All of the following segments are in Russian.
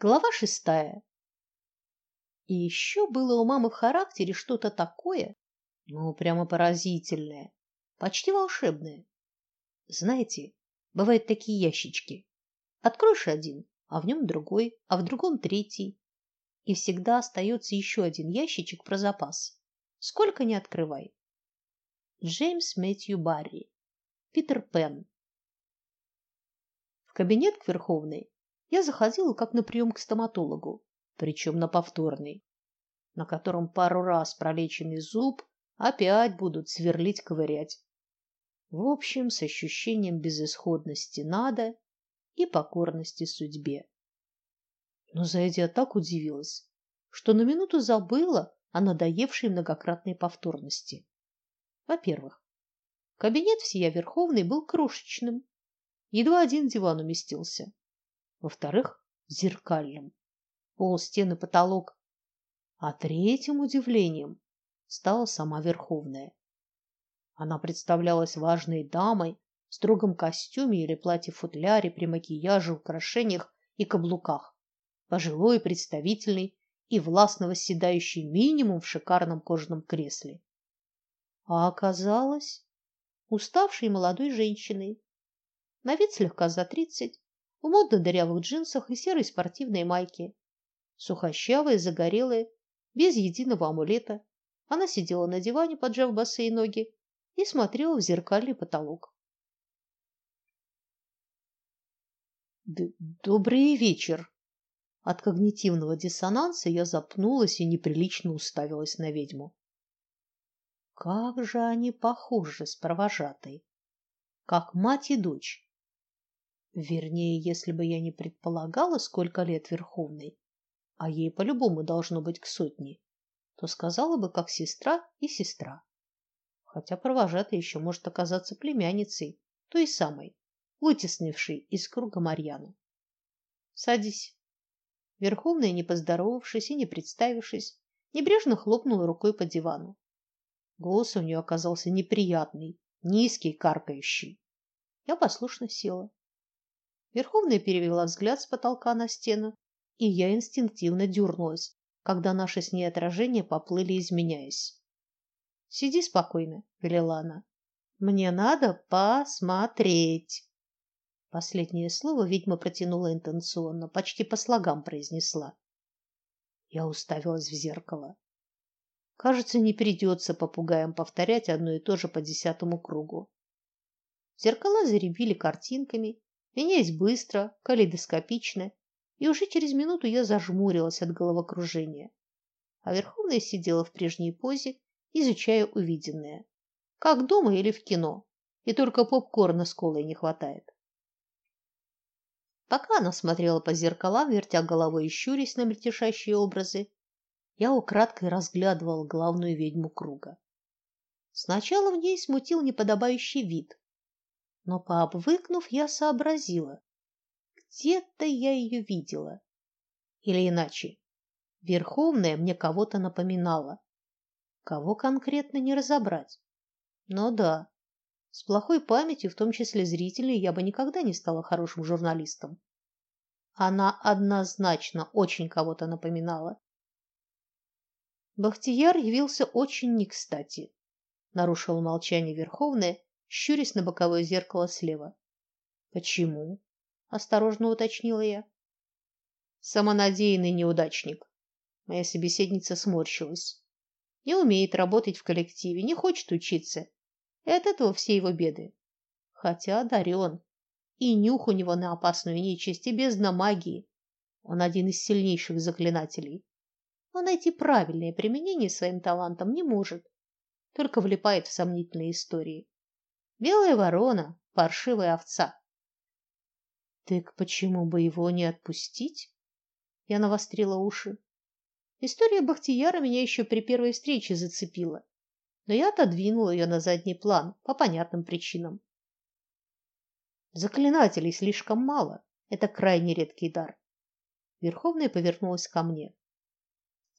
Глава шестая. И еще было у мамы в характере что-то такое, ну, прямо поразительное, почти волшебное. Знаете, бывают такие ящички. Откроешь один, а в нем другой, а в другом третий. И всегда остается еще один ящичек про запас. Сколько ни открывай. Джеймс Мэтью Барри. Питер Пен. В кабинет к Верховной я заходила как на прием к стоматологу, причем на повторный, на котором пару раз пролеченный зуб опять будут сверлить, ковырять. В общем, с ощущением безысходности надо и покорности судьбе. Но зайдя так удивилась, что на минуту забыла о надоевшей многократной повторности. Во-первых, кабинет всея Верховной был крошечным, едва один диван уместился. Во-вторых, зеркальным. Пол, стены, потолок. А третьим удивлением стала сама Верховная. Она представлялась важной дамой в строгом костюме или платье-футляре при макияже, украшениях и каблуках, пожилой, представительной и властно восседающей минимум в шикарном кожаном кресле. А оказалось, уставшей молодой женщиной, на вид слегка за тридцать, в модно дырявых джинсах и серой спортивной майке, сухощавая, загорелая, без единого амулета. Она сидела на диване, поджав босые ноги, и смотрела в зеркальный потолок. Добрый вечер. От когнитивного диссонанса я запнулась и неприлично уставилась на ведьму. Как же они похожи с провожатой, как мать и дочь. Вернее, если бы я не предполагала, сколько лет Верховной, а ей по-любому должно быть к сотне, то сказала бы как сестра и сестра хотя провожатая еще может оказаться племянницей той самой, вытеснившей из круга Марьяну. Садись. Верховная, не поздоровавшись и не представившись, небрежно хлопнула рукой по дивану. Голос у нее оказался неприятный, низкий, каркающий. Я послушно села. Верховная перевела взгляд с потолка на стену, и я инстинктивно дернулась, когда наши с ней отражения поплыли, изменяясь. Сиди спокойно, велела она. Мне надо посмотреть. Последнее слово ведьма протянула интенционно, почти по слогам произнесла. Я уставилась в зеркало. Кажется, не придется попугаям повторять одно и то же по десятому кругу. Зеркала заребили картинками, меняясь быстро, калейдоскопично, и уже через минуту я зажмурилась от головокружения. А Верховная сидела в прежней позе изучая увиденное. Как дома или в кино. И только попкорна с колой не хватает. Пока она смотрела по зеркалам, вертя головой и щурясь на мельтешащие образы, я украдкой разглядывал главную ведьму круга. Сначала в ней смутил неподобающий вид, но пообвыкнув, я сообразила, где-то я ее видела. Или иначе, Верховная мне кого-то напоминала. Кого конкретно не разобрать. Но да, с плохой памятью, в том числе зрительной, я бы никогда не стала хорошим журналистом. Она однозначно очень кого-то напоминала. Бахтияр явился очень не кстати. Нарушила молчание Верховная, щурясь на боковое зеркало слева. Почему? осторожно уточнила я. Самонадеянный неудачник. Моя собеседница сморщилась не умеет работать в коллективе, не хочет учиться. И от этого все его беды. Хотя одарен. И нюх у него на опасную нечисть, и бездна магии. Он один из сильнейших заклинателей. Но найти правильное применение своим талантам не может. Только влипает в сомнительные истории. Белая ворона, паршивая овца. Так почему бы его не отпустить? Я навострила уши. История Бахтияра меня еще при первой встрече зацепила, но я отодвинула ее на задний план по понятным причинам. Заклинателей слишком мало. Это крайне редкий дар. Верховная повернулась ко мне.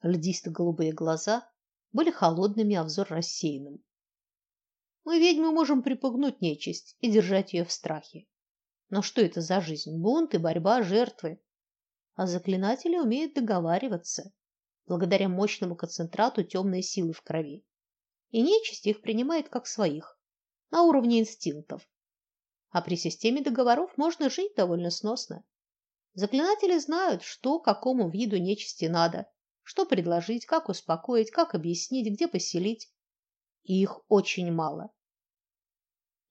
Льдисто-голубые глаза были холодными, а взор рассеянным. Мы ведьмы можем припугнуть нечисть и держать ее в страхе. Но что это за жизнь? Бунты, борьба, жертвы. а заклинатели умеют договариваться благодаря мощному концентрату темной силы в крови. И нечисть их принимает как своих, на уровне инстинктов. А при системе договоров можно жить довольно сносно. Заклинатели знают, что какому виду нечисти надо, что предложить, как успокоить, как объяснить, где поселить. И их очень мало.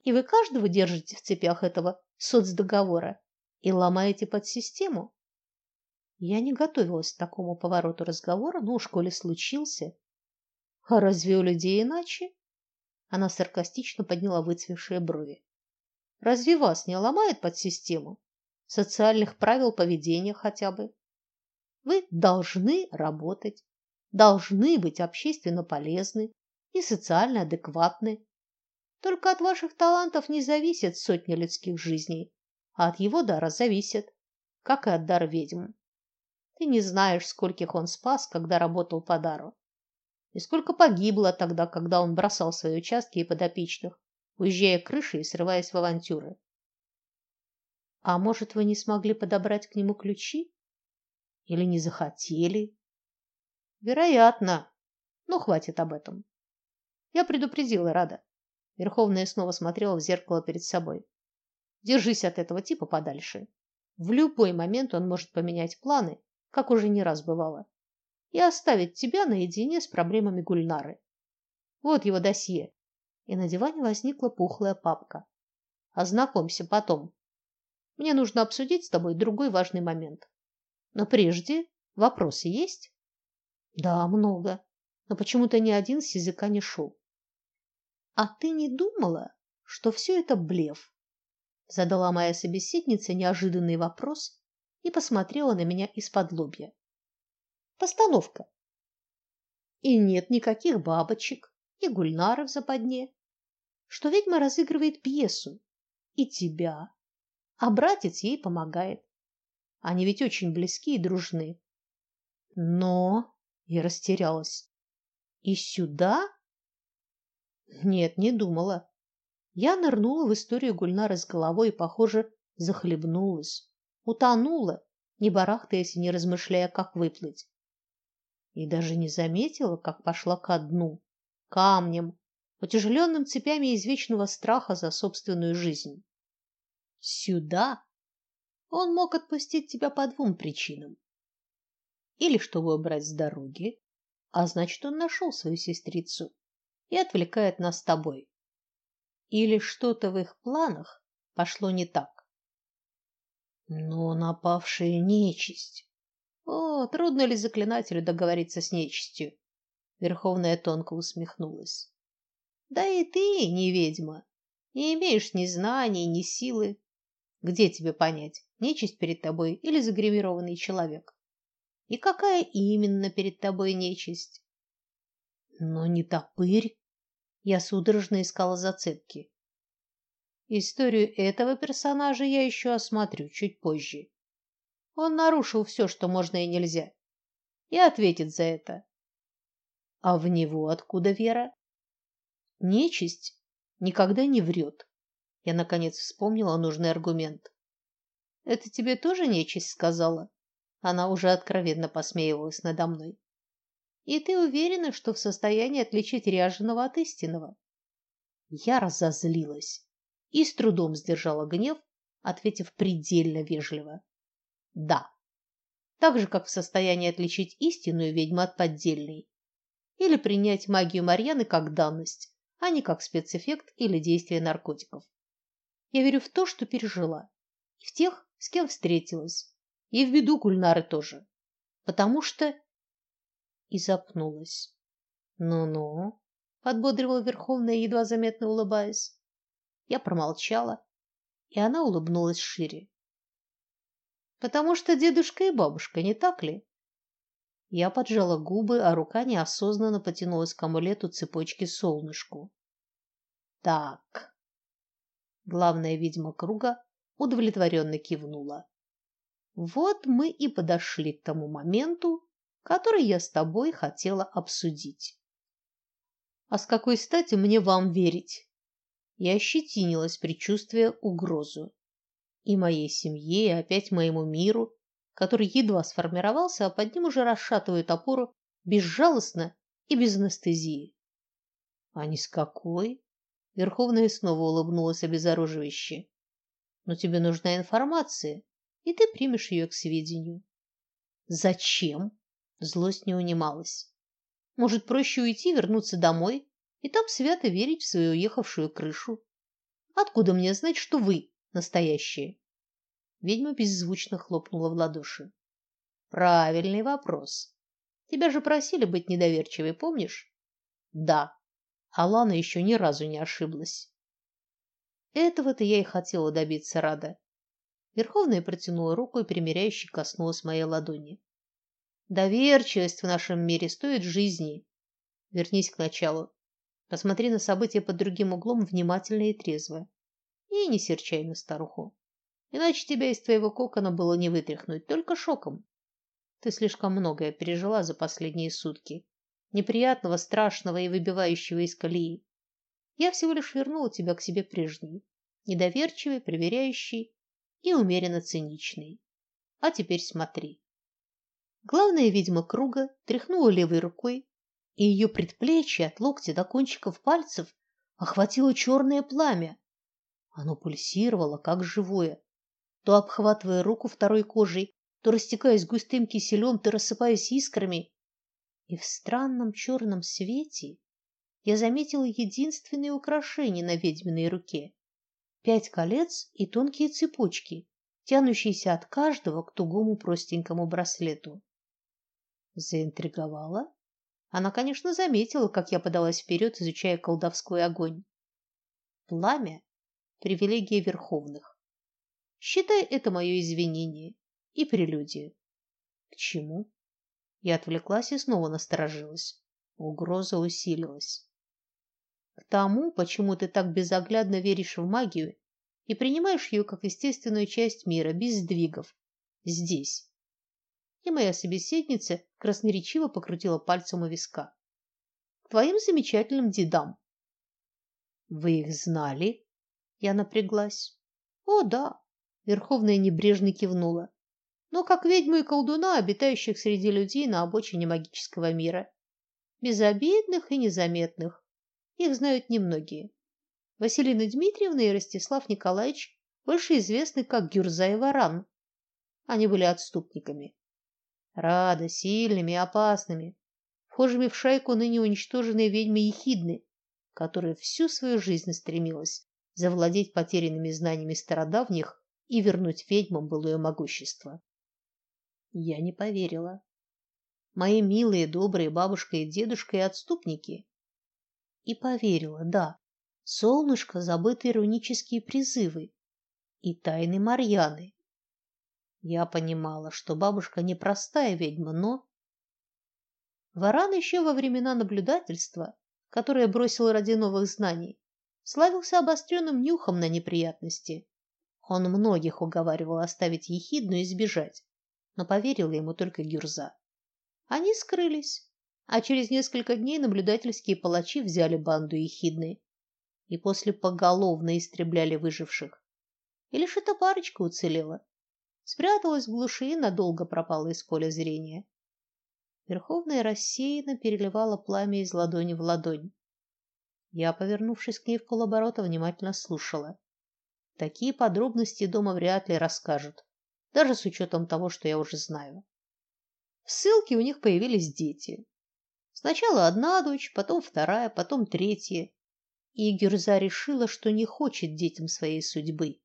И вы каждого держите в цепях этого соцдоговора и ломаете под систему. Я не готовилась к такому повороту разговора, но у школе случился. А разве у людей иначе? Она саркастично подняла выцвевшие брови. Разве вас не ломает под систему? Социальных правил поведения хотя бы. Вы должны работать, должны быть общественно полезны и социально адекватны. Только от ваших талантов не зависят сотни людских жизней, а от его дара зависит, как и от дара ведьм. Ты не знаешь, скольких он спас, когда работал по дару. И сколько погибло тогда, когда он бросал свои участки и подопечных, уезжая крышей и срываясь в авантюры. А может, вы не смогли подобрать к нему ключи? Или не захотели? Вероятно. Но хватит об этом. Я предупредила Рада. Верховная снова смотрела в зеркало перед собой. Держись от этого типа подальше. В любой момент он может поменять планы как уже не раз бывало, и оставить тебя наедине с проблемами Гульнары. Вот его досье. И на диване возникла пухлая папка. Ознакомься потом. Мне нужно обсудить с тобой другой важный момент. Но прежде вопросы есть? Да, много. Но почему-то ни один с языка не шел. А ты не думала, что все это блеф? Задала моя собеседница неожиданный вопрос, и посмотрела на меня из-под лобья. Постановка. И нет никаких бабочек и гульнары в западне. Что ведьма разыгрывает пьесу и тебя, а братец ей помогает. Они ведь очень близки и дружны. Но я растерялась. И сюда? Нет, не думала. Я нырнула в историю Гульнары с головой и, похоже, захлебнулась утонула, не барахтаясь и не размышляя, как выплыть. И даже не заметила, как пошла ко дну, камнем, утяжеленным цепями извечного страха за собственную жизнь. Сюда он мог отпустить тебя по двум причинам. Или чтобы убрать с дороги, а значит, он нашел свою сестрицу и отвлекает нас с тобой. Или что-то в их планах пошло не так. Но напавшая нечисть. О, трудно ли заклинателю договориться с нечистью? Верховная тонко усмехнулась. Да и ты, не ведьма, не имеешь ни знаний, ни силы. Где тебе понять, нечисть перед тобой или загримированный человек? И какая именно перед тобой нечисть? Но не топырь. Я судорожно искала зацепки. Историю этого персонажа я еще осмотрю чуть позже. Он нарушил все, что можно и нельзя, и ответит за это. А в него откуда вера? Нечисть никогда не врет. Я наконец вспомнила нужный аргумент. Это тебе тоже нечисть сказала? Она уже откровенно посмеивалась надо мной. И ты уверена, что в состоянии отличить ряженого от истинного? Я разозлилась и с трудом сдержала гнев, ответив предельно вежливо: "Да". Так же, как в состоянии отличить истинную ведьму от поддельной, или принять магию Марьяны как данность, а не как спецэффект или действие наркотиков. Я верю в то, что пережила, и в тех, с кем встретилась, и в беду Гульнары тоже, потому что и запнулась. Ну-ну, подбодрила Верховная, едва заметно улыбаясь. Я промолчала, и она улыбнулась шире. Потому что дедушка и бабушка, не так ли? Я поджала губы, а рука неосознанно потянулась к амулету цепочки солнышку. Так. Главная ведьма круга удовлетворенно кивнула. Вот мы и подошли к тому моменту, который я с тобой хотела обсудить. А с какой стати мне вам верить? Я ощетинилась, предчувствуя угрозу. И моей семье, и опять моему миру, который едва сформировался, а под ним уже расшатывают опору безжалостно и без анестезии. А ни с какой. Верховная снова улыбнулась обезоруживающе. Но тебе нужна информация, и ты примешь ее к сведению. Зачем? Злость не унималась. Может, проще уйти, вернуться домой и там свято верить в свою уехавшую крышу? Откуда мне знать, что вы настоящие? Ведьма беззвучно хлопнула в ладоши. Правильный вопрос. Тебя же просили быть недоверчивой, помнишь? Да. Алана еще ни разу не ошиблась. Этого-то я и хотела добиться, Рада. Верховная протянула руку и примиряюще коснулась моей ладони. Доверчивость в нашем мире стоит жизни. Вернись к началу. Посмотри на события под другим углом внимательно и трезво. И не серчай на старуху. Иначе тебя из твоего кокона было не вытряхнуть, только шоком. Ты слишком многое пережила за последние сутки, неприятного, страшного и выбивающего из колеи. Я всего лишь вернула тебя к себе прежней, недоверчивой, проверяющей и умеренно циничной. А теперь смотри. Главная ведьма круга тряхнула левой рукой, и ее предплечье от локтя до кончиков пальцев охватило черное пламя. Оно пульсировало, как живое то обхватывая руку второй кожей, то растекаясь густым киселем, то рассыпаясь искрами. И в странном черном свете я заметила единственное украшение на ведьминой руке пять колец и тонкие цепочки, тянущиеся от каждого к тугому простенькому браслету. Заинтриговала? Она, конечно, заметила, как я подалась вперед, изучая колдовской огонь. Пламя привилегия верховных. Считай это мое извинение и прелюдия. К чему? Я отвлеклась и снова насторожилась. Угроза усилилась. К тому, почему ты так безоглядно веришь в магию и принимаешь ее как естественную часть мира, без сдвигов. Здесь. И моя собеседница красноречиво покрутила пальцем у виска. Твоим замечательным дедам. Вы их знали? Я напряглась. О, да. Верховная небрежно кивнула. Но как ведьму и колдуна, обитающих среди людей на обочине магического мира, безобидных и незаметных. Их знают немногие. Василина Дмитриевна и Ростислав Николаевич больше известны как Гюрза и Варан. Они были отступниками. Рада, сильными и опасными, вхожими в шайку ныне уничтоженной ведьмы Ехидны, которая всю свою жизнь стремилась завладеть потерянными знаниями стародавних и вернуть ведьмам былое могущество. Я не поверила. Мои милые, добрые бабушка и дедушка и отступники. И поверила, да. Солнышко забытые рунические призывы и тайны Марьяны. Я понимала, что бабушка не простая ведьма, но Варан еще во времена наблюдательства, которое бросил ради новых знаний, славился обостренным нюхом на неприятности. Он многих уговаривал оставить ехидну и сбежать, но поверила ему только Гюрза. Они скрылись, а через несколько дней наблюдательские палачи взяли банду ехидны и после поголовно истребляли выживших. И лишь эта парочка уцелела. Спряталась в глуши и надолго пропала из поля зрения. Верховная рассеянно переливала пламя из ладони в ладонь. Я, повернувшись к ней в полоборота, внимательно слушала. Такие подробности дома вряд ли расскажут, даже с учетом того, что я уже знаю. В ссылке у них появились дети. Сначала одна дочь, потом вторая, потом третья. И Гюрза решила, что не хочет детям своей судьбы.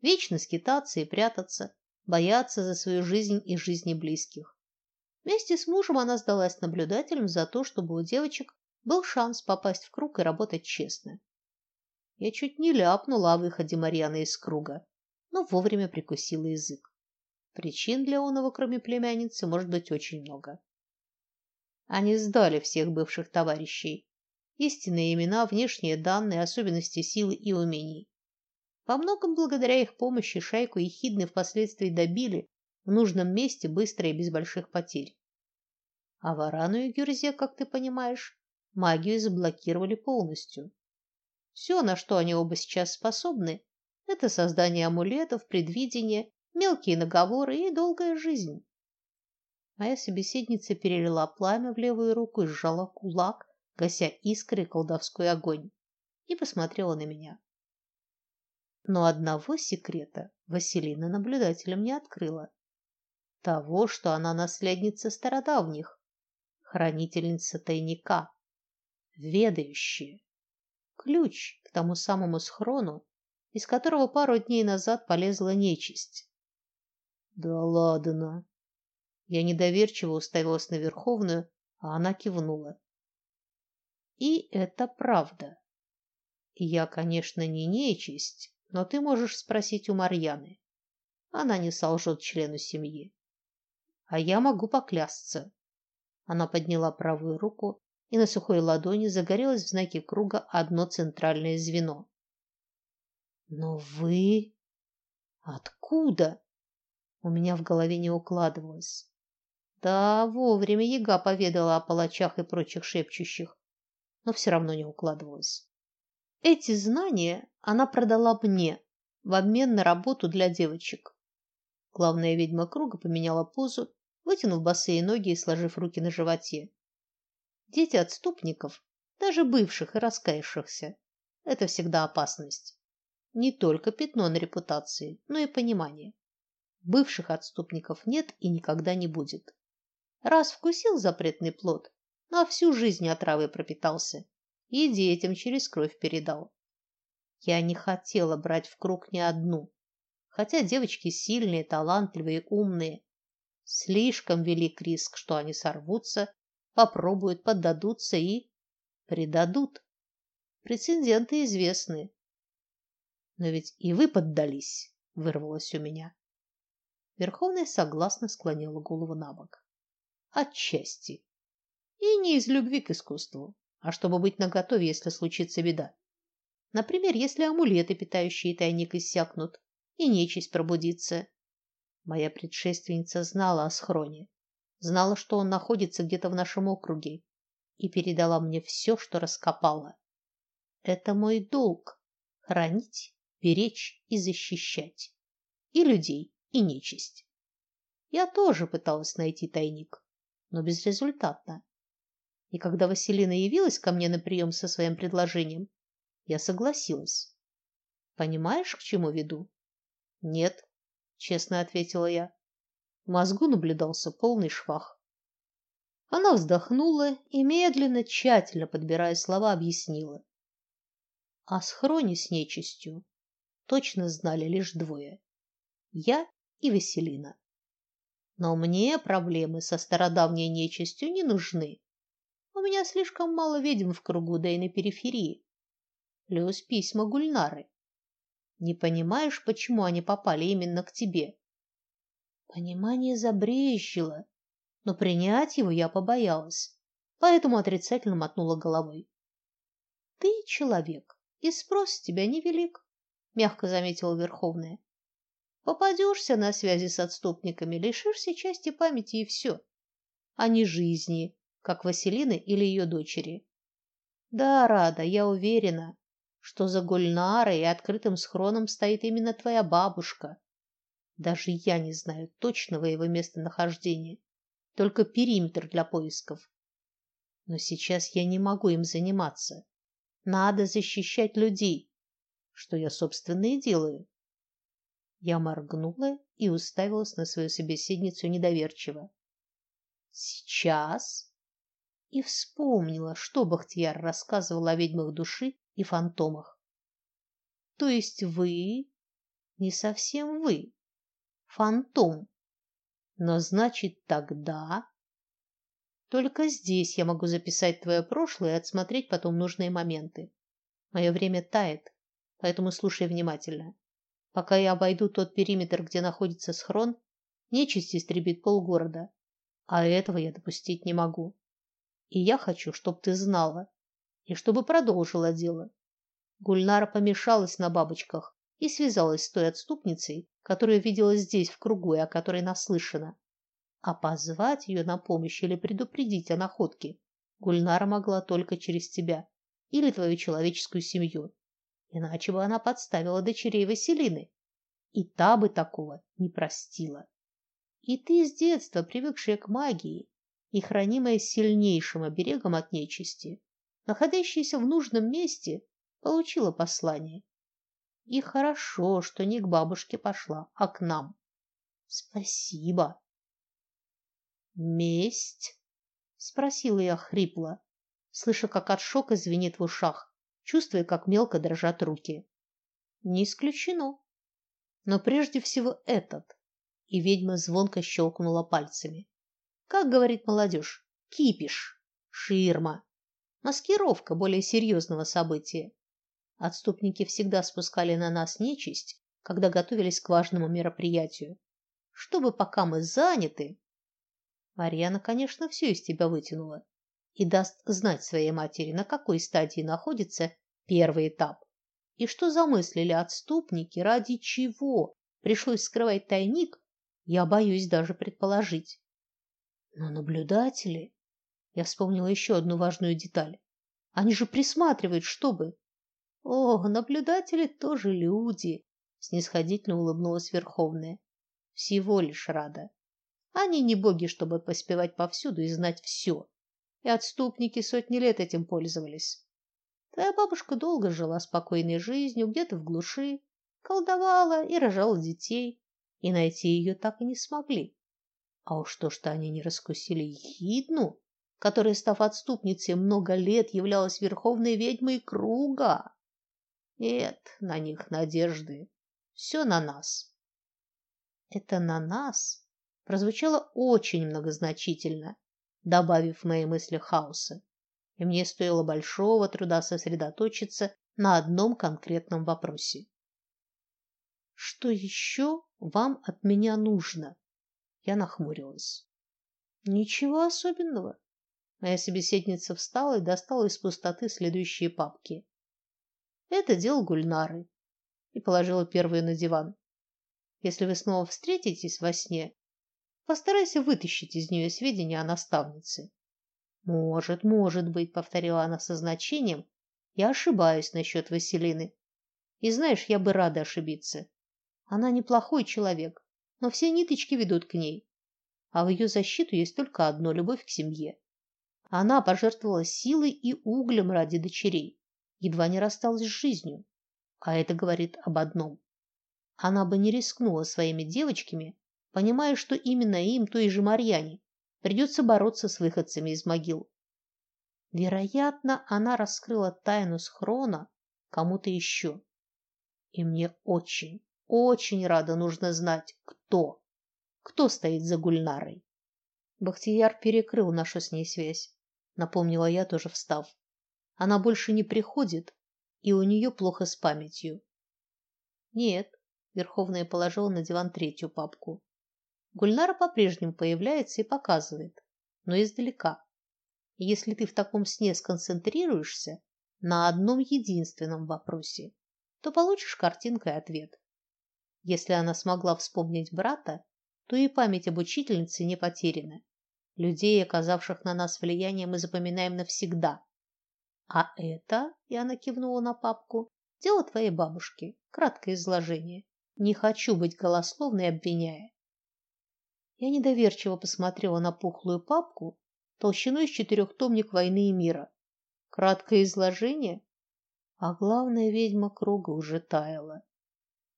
Вечно скитаться и прятаться, бояться за свою жизнь и жизни близких. Вместе с мужем она сдалась наблюдателем за то, чтобы у девочек был шанс попасть в круг и работать честно. Я чуть не ляпнула о выходе Марьяны из круга, но вовремя прикусила язык. Причин для оного, кроме племянницы, может быть очень много. Они сдали всех бывших товарищей. Истинные имена, внешние данные, особенности силы и умений. Во многом благодаря их помощи шайку ехидны впоследствии добили в нужном месте быстро и без больших потерь. А Варану и Гюрзе, как ты понимаешь, магию заблокировали полностью. Все, на что они оба сейчас способны, это создание амулетов, предвидение мелкие наговоры и долгая жизнь. Моя собеседница перелила пламя в левую руку и сжала кулак, гася искры колдовской огонь, и посмотрела на меня. Но одного секрета Василина наблюдателям не открыла. Того, что она наследница стародавних, хранительница тайника, ведающая. Ключ к тому самому схрону, из которого пару дней назад полезла нечисть. Да ладно. Я недоверчиво уставилась на Верховную, а она кивнула. И это правда. Я, конечно, не нечисть, но ты можешь спросить у Марьяны. Она не солжет члену семьи. А я могу поклясться. Она подняла правую руку, и на сухой ладони загорелось в знаке круга одно центральное звено. Но вы откуда? У меня в голове не укладывалось. Да, вовремя Яга поведала о палачах и прочих шепчущих, но все равно не укладывалось. Эти знания она продала мне в обмен на работу для девочек. Главная ведьма круга поменяла позу, вытянув босые ноги и сложив руки на животе. Дети отступников, даже бывших и раскаявшихся, это всегда опасность. Не только пятно на репутации, но и понимание. Бывших отступников нет и никогда не будет. Раз вкусил запретный плод, на всю жизнь отравой пропитался и детям через кровь передал. Я не хотела брать в круг ни одну, хотя девочки сильные, талантливые, умные. Слишком велик риск, что они сорвутся, попробуют, поддадутся и предадут. Прецеденты известны. Но ведь и вы поддались, вырвалось у меня. Верховная согласно склонила голову набок отчасти. И не из любви к искусству, а чтобы быть наготове, если случится беда. Например, если амулеты, питающие тайник, иссякнут, и нечисть пробудится. Моя предшественница знала о схроне, знала, что он находится где-то в нашем округе, и передала мне все, что раскопала. Это мой долг хранить, беречь и защищать и людей, и нечисть. Я тоже пыталась найти тайник но безрезультатно. И когда Василина явилась ко мне на прием со своим предложением, я согласилась. Понимаешь, к чему веду? Нет, честно ответила я. В мозгу наблюдался полный швах. Она вздохнула и медленно, тщательно подбирая слова, объяснила. О схроне с нечистью точно знали лишь двое: я и Василина. Но мне проблемы со стародавней нечистью не нужны. У меня слишком мало ведьм в кругу, да и на периферии. Плюс письма Гульнары. Не понимаешь, почему они попали именно к тебе? Понимание забрезжило, но принять его я побоялась, поэтому отрицательно мотнула головой. Ты человек, и спрос с тебя невелик, мягко заметила Верховная. Попадешься на связи с отступниками, лишишься части памяти и все, а не жизни, как Василины или ее дочери. Да, Рада, я уверена, что за Гульнарой и открытым схроном стоит именно твоя бабушка. Даже я не знаю точного его местонахождения, только периметр для поисков. Но сейчас я не могу им заниматься. Надо защищать людей, что я собственно и делаю. Я моргнула и уставилась на свою собеседницу недоверчиво. Сейчас и вспомнила, что Бахтияр рассказывал о ведьмах души и фантомах. То есть вы не совсем вы, фантом. Но значит, тогда только здесь я могу записать твое прошлое и отсмотреть потом нужные моменты. Мое время тает, поэтому слушай внимательно. Пока я обойду тот периметр, где находится схрон, нечисть истребит полгорода, а этого я допустить не могу. И я хочу, чтобы ты знала, и чтобы продолжила дело. Гульнара помешалась на бабочках и связалась с той отступницей, которую видела здесь в кругу и о которой наслышана. А позвать ее на помощь или предупредить о находке Гульнара могла только через тебя или твою человеческую семью. Иначе бы она подставила дочерей Василины. и та бы такого не простила. И ты с детства, привыкшая к магии и хранимая сильнейшим оберегом от нечисти, находящаяся в нужном месте, получила послание. И хорошо, что не к бабушке пошла, а к нам. Спасибо. Месть? спросила я хрипло, слыша, как от шока звенит в ушах, чувствуя, как мелко дрожат руки. Не исключено. Но прежде всего этот. И ведьма звонко щелкнула пальцами. Как говорит молодежь, кипиш, ширма, маскировка более серьезного события. Отступники всегда спускали на нас нечисть, когда готовились к важному мероприятию. Чтобы пока мы заняты, Марьяна, конечно, все из тебя вытянула и даст знать своей матери, на какой стадии находится первый этап. И что замыслили отступники, ради чего пришлось скрывать тайник, я боюсь даже предположить. Но наблюдатели, я вспомнила еще одну важную деталь. Они же присматривают, чтобы О, наблюдатели тоже люди, снисходительно улыбнулась Верховная. Всего лишь рада. Они не боги, чтобы поспевать повсюду и знать все. И отступники сотни лет этим пользовались. Твоя бабушка долго жила спокойной жизнью, где-то в глуши, колдовала и рожала детей, и найти ее так и не смогли. А уж то, что они не раскусили Ехидну, которая, став отступницей, много лет являлась верховной ведьмой круга. Нет на них надежды. Все на нас. Это на нас прозвучало очень многозначительно, добавив в мои мысли хаоса и мне стоило большого труда сосредоточиться на одном конкретном вопросе. Что еще вам от меня нужно? Я нахмурилась. Ничего особенного. Моя собеседница встала и достала из пустоты следующие папки. Это дело Гульнары и положила первую на диван. Если вы снова встретитесь во сне, постарайся вытащить из нее сведения о наставнице. Может, может быть, повторила она со значением. Я ошибаюсь насчет Василины. И знаешь, я бы рада ошибиться. Она неплохой человек, но все ниточки ведут к ней. А в ее защиту есть только одно любовь к семье. Она пожертвовала силой и углем ради дочерей, едва не рассталась с жизнью. А это говорит об одном. Она бы не рискнула своими девочками, понимая, что именно им, той же Марьяне, Придется бороться с выходцами из могил. Вероятно, она раскрыла тайну схрона кому-то еще. И мне очень, очень рада нужно знать, кто, кто стоит за Гульнарой. Бахтияр перекрыл нашу с ней связь, напомнила я, тоже встав. Она больше не приходит, и у нее плохо с памятью. Нет, Верховная положила на диван третью папку. Гульнара по-прежнему появляется и показывает, но издалека. Если ты в таком сне сконцентрируешься на одном единственном вопросе, то получишь картинкой ответ. Если она смогла вспомнить брата, то и память об учительнице не потеряна. Людей, оказавших на нас влияние, мы запоминаем навсегда. А это, я она кивнула на папку, дело твоей бабушки. Краткое изложение. Не хочу быть голословной, обвиняя. Я недоверчиво посмотрела на пухлую папку толщиной с четырехтомник «Войны и мира». Краткое изложение, а главное, ведьма круга уже таяла.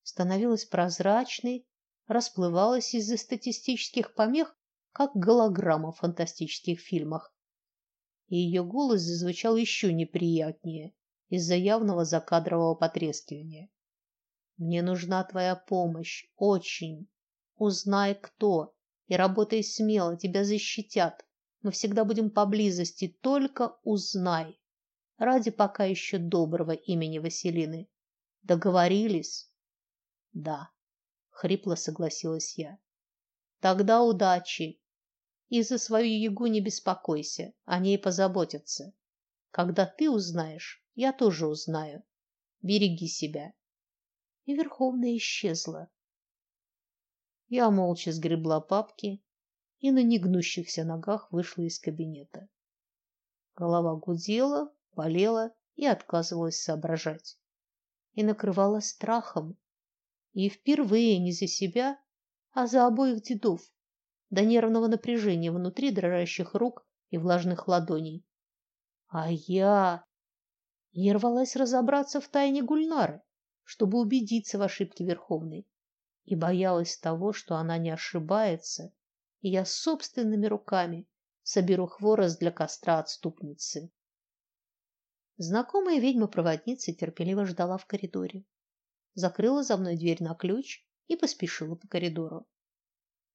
Становилась прозрачной, расплывалась из-за статистических помех, как голограмма в фантастических фильмах. И ее голос зазвучал еще неприятнее из-за явного закадрового потрескивания. Мне нужна твоя помощь, очень. Узнай кто и работай смело, тебя защитят. Мы всегда будем поблизости, только узнай. Ради пока еще доброго имени Василины. Договорились? Да, хрипло согласилась я. Тогда удачи. И за свою Егу не беспокойся, о ней позаботятся. Когда ты узнаешь, я тоже узнаю. Береги себя. И Верховная исчезла. Я молча сгребла папки и на негнущихся ногах вышла из кабинета. Голова гудела, болела и отказывалась соображать. И накрывала страхом. И впервые не за себя, а за обоих дедов, до нервного напряжения внутри дрожащих рук и влажных ладоней. А я я рвалась разобраться в тайне Гульнары, чтобы убедиться в ошибке Верховной, и боялась того, что она не ошибается, и я собственными руками соберу хворост для костра отступницы. Знакомая ведьма-проводница терпеливо ждала в коридоре, закрыла за мной дверь на ключ и поспешила по коридору.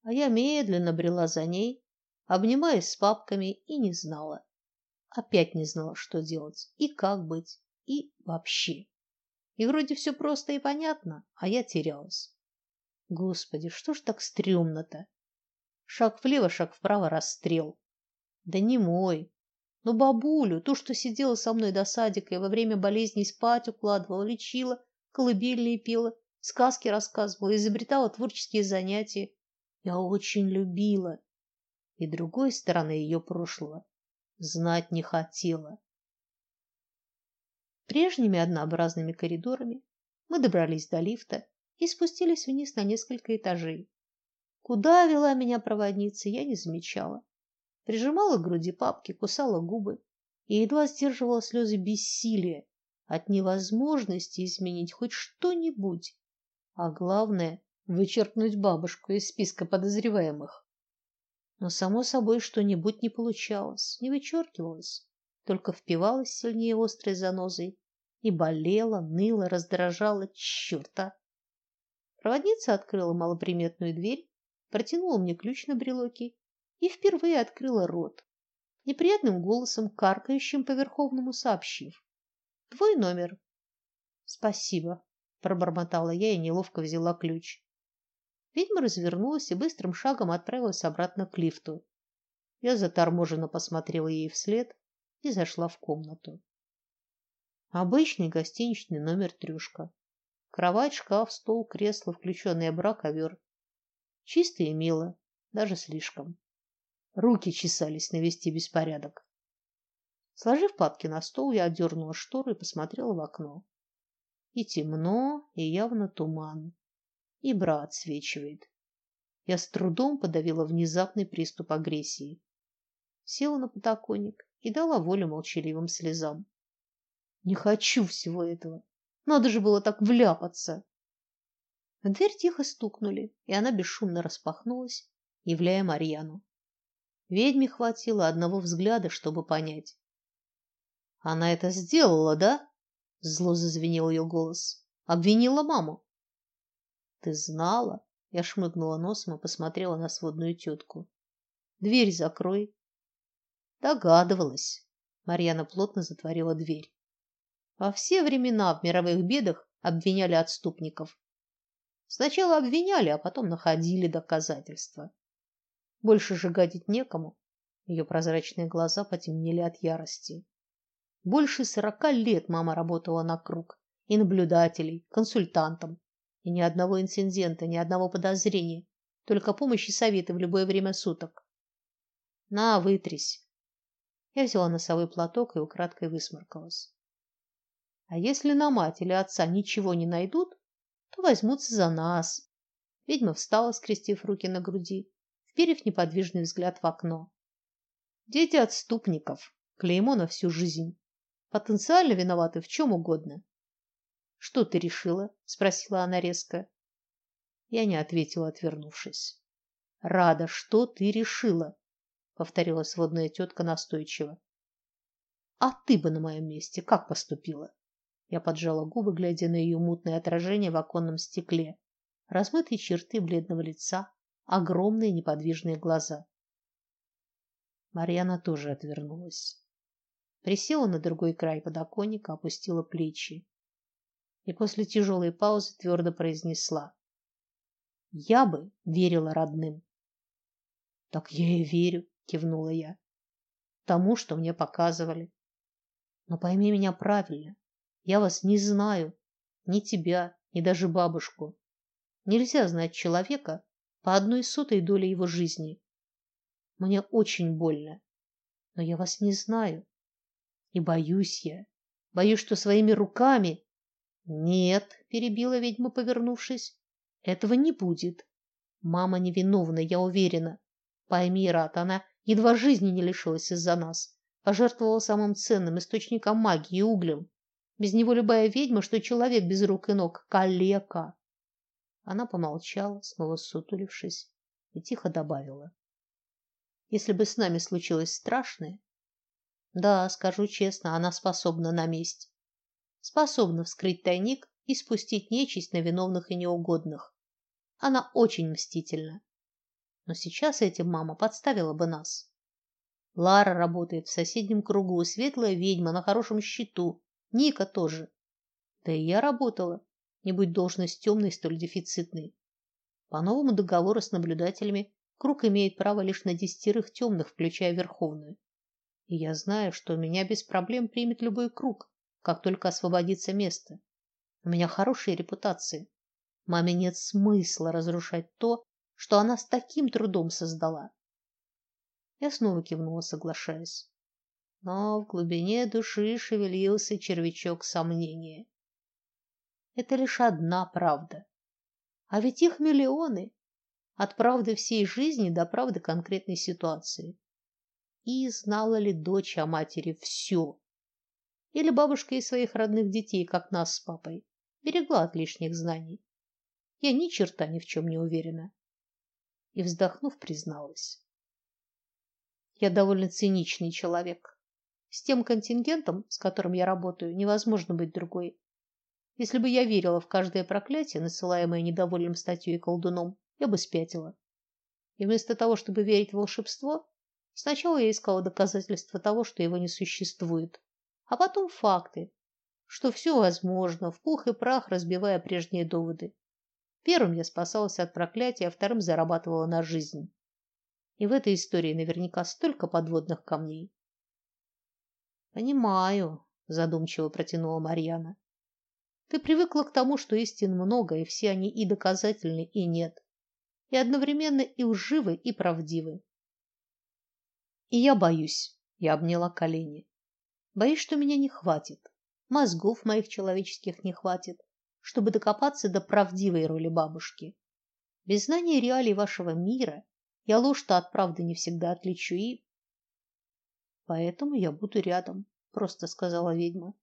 А я медленно брела за ней, обнимаясь с папками и не знала, опять не знала, что делать и как быть, и вообще. И вроде все просто и понятно, а я терялась. Господи, что ж так стрёмно-то? Шаг влево, шаг вправо, расстрел. Да не мой. Но бабулю, ту, что сидела со мной до садика и во время болезней спать укладывала, лечила, колыбельные пела, сказки рассказывала, изобретала творческие занятия, я очень любила. И другой стороны ее прошлого знать не хотела. Прежними однообразными коридорами мы добрались до лифта и спустились вниз на несколько этажей. Куда вела меня проводница, я не замечала. Прижимала к груди папки, кусала губы и едва сдерживала слезы бессилия от невозможности изменить хоть что-нибудь, а главное вычеркнуть бабушку из списка подозреваемых. Но само собой что-нибудь не получалось, не вычеркивалось, только впивалось сильнее острой занозой и болело, ныло, раздражало чёрта. Проводница открыла малоприметную дверь, протянула мне ключ на брелоке и впервые открыла рот, неприятным голосом, каркающим по верховному сообщив: "Твой номер". "Спасибо", пробормотала я и неловко взяла ключ. Ведьма развернулась и быстрым шагом отправилась обратно к лифту. Я заторможенно посмотрела ей вслед и зашла в комнату. Обычный гостиничный номер трёшка. Кровать, шкаф, стол, кресло, включенный бра, ковер. Чисто и мило, даже слишком. Руки чесались навести беспорядок. Сложив папки на стол, я отдернула штору и посмотрела в окно. И темно, и явно туман и бра отсвечивает. Я с трудом подавила внезапный приступ агрессии. Села на подоконник и дала волю молчаливым слезам. Не хочу всего этого. Надо же было так вляпаться. В дверь тихо стукнули, и она бесшумно распахнулась, являя Марьяну. Ведьме хватило одного взгляда, чтобы понять. Она это сделала, да? Зло зазвенел ее голос. Обвинила маму. Ты знала? Я шмыгнула носом и посмотрела на сводную тетку. Дверь закрой. Догадывалась. Марьяна плотно затворила дверь. Во все времена в мировых бедах обвиняли отступников. Сначала обвиняли, а потом находили доказательства. Больше же гадить некому. Ее прозрачные глаза потемнели от ярости. Больше сорока лет мама работала на круг и наблюдателей, консультантом, и ни одного инцидента, ни одного подозрения, только помощь и советы в любое время суток. На, вытрись. Я взяла носовой платок и украдкой высморкалась. А если на мать или отца ничего не найдут, то возьмутся за нас. Ведьма встала, скрестив руки на груди, вперев неподвижный взгляд в окно. Дети отступников, клеймо на всю жизнь. Потенциально виноваты в чем угодно. Что ты решила? спросила она резко. Я не ответила, отвернувшись. Рада, что ты решила, повторила сводная тетка настойчиво. А ты бы на моем месте как поступила? Я поджала губы, глядя на ее мутное отражение в оконном стекле, размытые черты бледного лица, огромные неподвижные глаза. Марьяна тоже отвернулась. Присела на другой край подоконника, опустила плечи и после тяжелой паузы твердо произнесла: "Я бы верила родным". "Так я и верю", кивнула я. "Тому, что мне показывали. Но пойми меня правильно. Я вас не знаю, ни тебя, ни даже бабушку. Нельзя знать человека по одной сотой доле его жизни. Мне очень больно, но я вас не знаю. И боюсь я, боюсь, что своими руками нет, перебила ведьма, повернувшись. Этого не будет. Мама невиновна, я уверена. Пойми, Рат, она едва жизни не лишилась из-за нас. Пожертвовала самым ценным источником магии и углем. Без него любая ведьма, что человек без рук и ног, калека. Она помолчала, снова сутулившись, и тихо добавила: Если бы с нами случилось страшное, да, скажу честно, она способна на месть. Способна вскрыть тайник и спустить нечисть на виновных и неугодных. Она очень мстительна. Но сейчас этим мама подставила бы нас. Лара работает в соседнем кругу, светлая ведьма на хорошем счету, Ника тоже. Да и я работала, не будь должность темной столь дефицитной. По новому договору с наблюдателями круг имеет право лишь на десятерых темных, включая верховную. И я знаю, что меня без проблем примет любой круг, как только освободится место. У меня хорошая репутация. Маме нет смысла разрушать то, что она с таким трудом создала. Я снова кивнула, соглашаясь. Но в глубине души шевелился червячок сомнения. Это лишь одна правда. А ведь их миллионы. От правды всей жизни до правды конкретной ситуации. И знала ли дочь о матери все? Или бабушка из своих родных детей, как нас с папой, берегла от лишних знаний? Я ни черта ни в чем не уверена. И вздохнув, призналась: я довольно циничный человек. С тем контингентом, с которым я работаю, невозможно быть другой. Если бы я верила в каждое проклятие, насылаемое недовольным статьей и колдуном, я бы спятила. И вместо того, чтобы верить в волшебство, сначала я искала доказательства того, что его не существует, а потом факты, что все возможно, в пух и прах разбивая прежние доводы. Первым я спасалась от проклятия, а вторым зарабатывала на жизнь. И в этой истории наверняка столько подводных камней. Понимаю, задумчиво протянула Марьяна. Ты привыкла к тому, что истин много, и все они и доказательны, и нет, и одновременно и лживы, и правдивы. И я боюсь, я обняла колени. Боюсь, что меня не хватит, мозгов моих человеческих не хватит, чтобы докопаться до правдивой роли бабушки. Без знания реалий вашего мира я ложь-то от правды не всегда отличу и поэтому я буду рядом, просто сказала ведьма.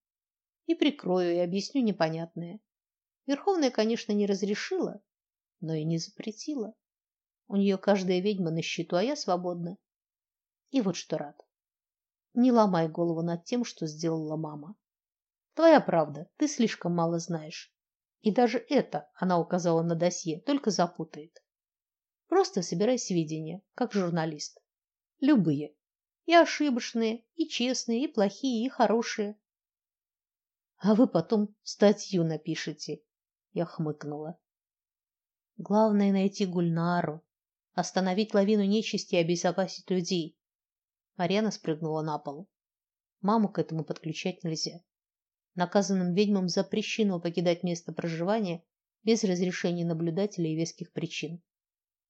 И прикрою и объясню непонятное. Верховная, конечно, не разрешила, но и не запретила. У нее каждая ведьма на счету, а я свободна. И вот что рад. Не ломай голову над тем, что сделала мама. Твоя правда, ты слишком мало знаешь. И даже это, она указала на досье, только запутает. Просто собирай сведения, как журналист. Любые. И ошибочные, и честные, и плохие, и хорошие. А вы потом статью напишете. Я хмыкнула. Главное найти Гульнару, остановить лавину нечисти и обезопасить людей. Марьяна спрыгнула на пол. Маму к этому подключать нельзя. Наказанным ведьмам запрещено покидать место проживания без разрешения наблюдателя и веских причин.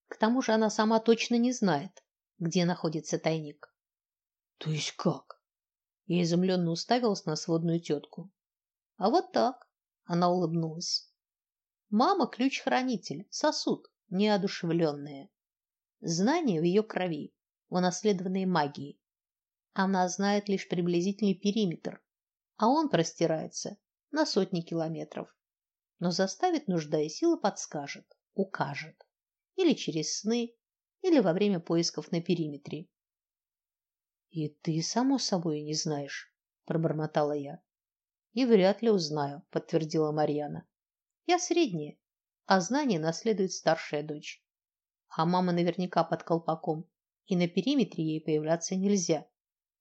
К тому же она сама точно не знает, где находится тайник. То есть как? Я изумленно уставилась на сводную тетку. А вот так, она улыбнулась. Мама ключ-хранитель, сосуд, неодушевленная. Знания в ее крови, унаследованные магией. Она знает лишь приблизительный периметр, а он простирается на сотни километров. Но заставит нужда и сила подскажет, укажет. Или через сны, или во время поисков на периметре. И ты само собой не знаешь, пробормотала я. И вряд ли узнаю, подтвердила Марьяна. Я средняя, а знания наследует старшая дочь. А мама наверняка под колпаком, и на периметре ей появляться нельзя.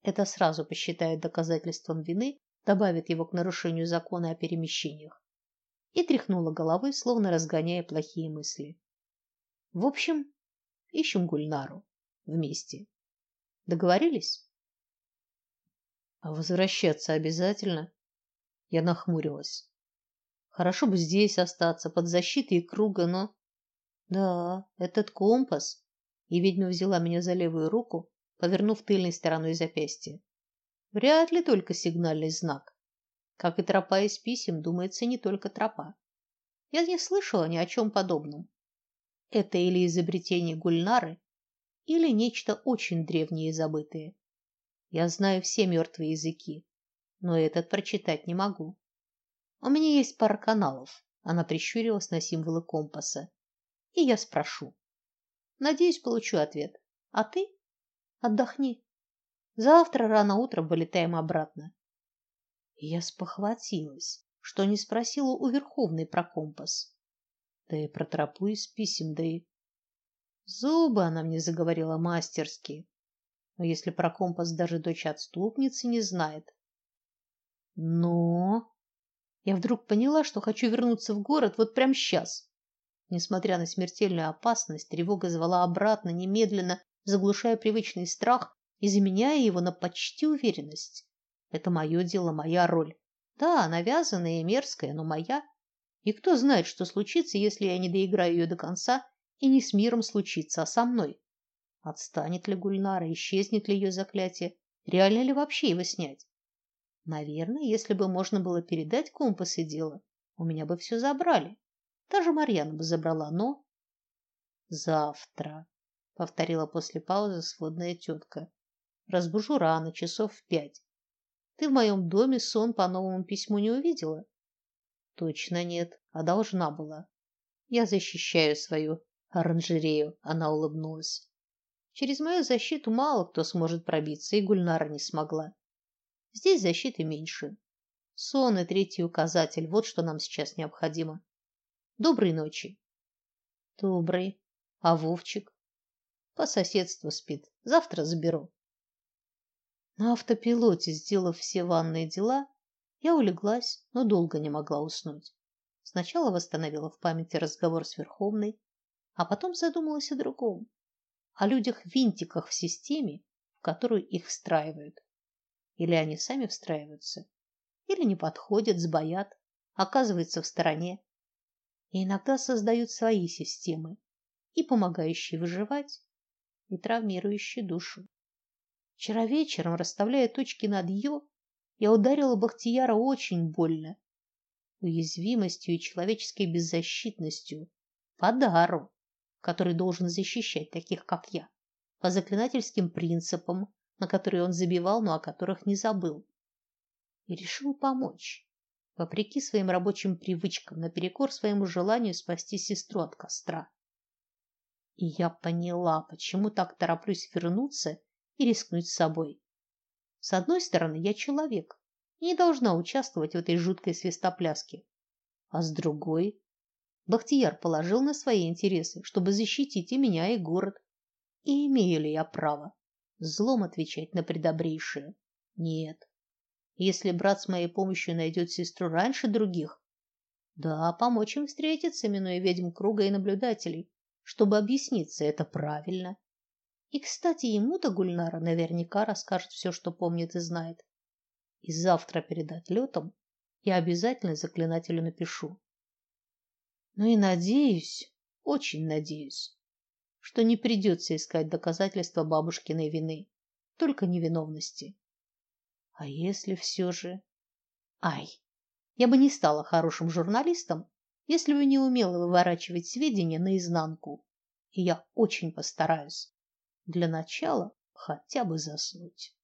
Это сразу посчитает доказательством вины добавит его к нарушению закона о перемещениях. И тряхнула головой, словно разгоняя плохие мысли. В общем, ищем Гульнару вместе. Договорились? А возвращаться обязательно? Я нахмурилась. Хорошо бы здесь остаться под защитой круга, но да, этот компас. И ведьма взяла меня за левую руку, повернув тыльной стороной запястья. Вряд ли только сигнальный знак. Как и тропа из писем, думается, не только тропа. Я не слышала ни о чем подобном. Это или изобретение Гульнары, или нечто очень древнее и забытое. Я знаю все мертвые языки, но этот прочитать не могу. У меня есть пара каналов. Она прищурилась на символы компаса. И я спрошу. Надеюсь, получу ответ. А ты отдохни. Завтра рано утром вылетаем обратно. Я спохватилась, что не спросила у Верховной про компас. Да и про тропу из писем, да и Зубы она мне заговорила мастерски. Но если про компас даже дочь отступницы не знает. Но я вдруг поняла, что хочу вернуться в город вот прямо сейчас. Несмотря на смертельную опасность, тревога звала обратно немедленно, заглушая привычный страх и заменяя его на почти уверенность. Это мое дело, моя роль. Да, навязанная и мерзкая, но моя. И кто знает, что случится, если я не доиграю ее до конца и не с миром случится, а со мной. Отстанет ли Гульнара, исчезнет ли ее заклятие, реально ли вообще его снять? Наверное, если бы можно было передать компас и дело, у меня бы все забрали. Даже Марьяна бы забрала, но завтра, повторила после паузы сводная тетка. Разбужу рано, часов в пять. Ты в моем доме сон по новому письму не увидела? Точно нет, а должна была. Я защищаю свою оранжерею, она улыбнулась. Через мою защиту мало кто сможет пробиться, и Гульнара не смогла. Здесь защиты меньше. Сон и третий указатель вот что нам сейчас необходимо. Доброй ночи. Добрый. А Вовчик по соседству спит. Завтра заберу. На автопилоте, сделав все ванные дела, я улеглась, но долго не могла уснуть. Сначала восстановила в памяти разговор с Верховной, а потом задумалась о другом, о людях-винтиках в системе, в которую их встраивают. Или они сами встраиваются, или не подходят, сбоят, оказываются в стороне. И иногда создают свои системы, и помогающие выживать, и травмирующие душу. Вчера вечером, расставляя точки над ё, я ударила Бахтияра очень больно, уязвимостью и человеческой беззащитностью, по дару который должен защищать таких, как я, по заклинательским принципам, на которые он забивал, но о которых не забыл. И решил помочь, вопреки своим рабочим привычкам, наперекор своему желанию спасти сестру от костра. И я поняла, почему так тороплюсь вернуться и рискнуть с собой. С одной стороны, я человек и не должна участвовать в этой жуткой свистопляске, а с другой Бахтияр положил на свои интересы, чтобы защитить и меня, и город. И имею ли я право злом отвечать на предобрейшее? Нет. Если брат с моей помощью найдет сестру раньше других, да, помочь им встретиться, минуя ведьм круга и наблюдателей, чтобы объясниться, это правильно. И, кстати, ему-то Гульнара наверняка расскажет все, что помнит и знает. И завтра перед отлетом я обязательно заклинателю напишу. Ну и надеюсь, очень надеюсь, что не придется искать доказательства бабушкиной вины, только невиновности. А если все же... Ай, я бы не стала хорошим журналистом, если бы не умела выворачивать сведения наизнанку. И я очень постараюсь. Для начала хотя бы заснуть.